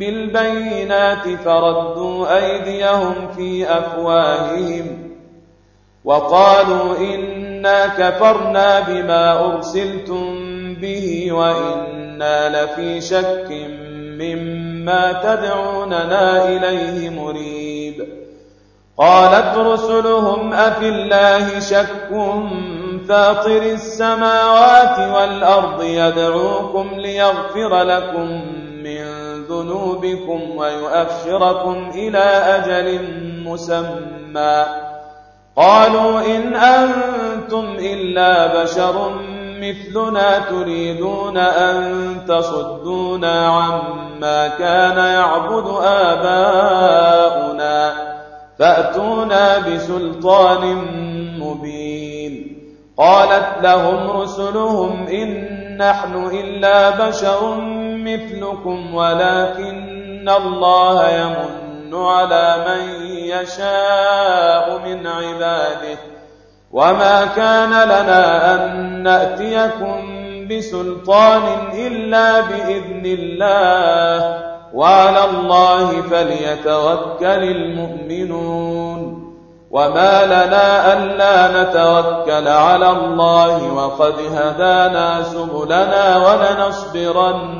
بالبينات فردوا أيديهم في أفواههم وقالوا إنا كفرنا بما أرسلتم به وإنا لفي شك مما تدعوننا إليه مريب. قالت رسلهم أفي الله شك فاطر السماوات والأرض يدعوكم ليغفر لكم ذنوبكم ويؤخركم إلى أجل مسمى. قالوا إن أنتم إلا بشر مثلنا تريدون أن تصدونا عما كان يعبد آباؤنا فأتونا بسلطان مبين. قالت لهم رسلهم إن نحن إلا بشر مثلكم ولكن الله يمن على من يشاء من عباده. وما كان لنا أن نأتيكم بسلطان إلا بإذن الله. وعلى الله فليتوكل المؤمنون. وما لنا ألا نتوكل على الله وقد هدانا سبلنا ولنصبرن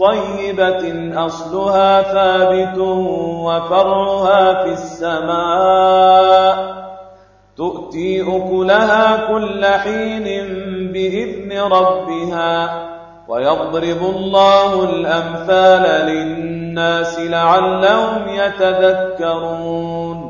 طيبة أصلها ثابت وفرعها في السماء. تؤتي أكلها كل حين بإذن ربها ويضرب الله الأمثال للناس لعلهم يتذكرون.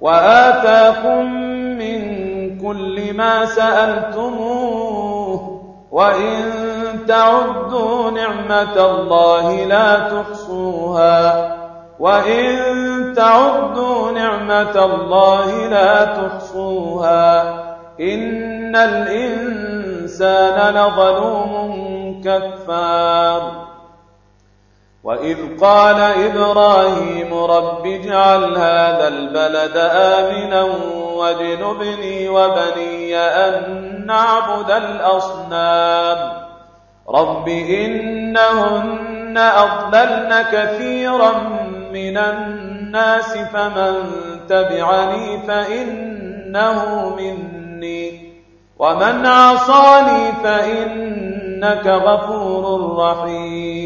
وآتاكم من كل ما سألتموه وإن تعدوا نعمة الله لا تحصوها وإن تعدوا نعمة الله لا تحصوها إن الإنسان لظلوم كفار وإذ قال إبراهيم رب اجعل هذا البلد آمنا واجنبني وبني أن نعبد الأصنام رب إنهن أضللن كثيرا من الناس فمن تبعني فإنه مني ومن عصاني فإنك غفور رحيم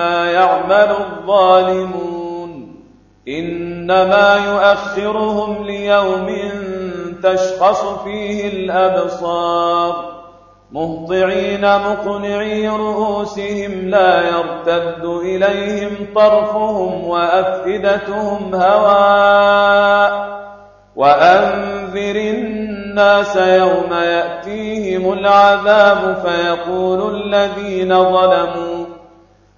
يعمل الظالمون. إنما يؤخرهم ليوم تشخص فيه الأبصار. مهطعين مقنعي رؤوسهم لا يرتد إليهم طرفهم وأفئدتهم هواء. وأنذر الناس يوم يأتيهم العذاب فيقول الذين ظلموا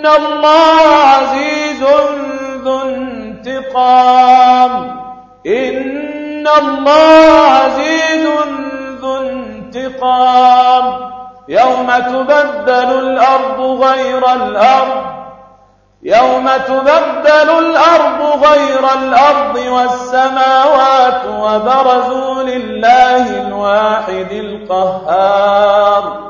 إن الله عزيز ذو انتقام إن الله عزيز ذو انتقام يوم تبدل الأرض غير الأرض يوم تبدل الأرض غير الأرض والسماوات وبرزوا لله الواحد القهار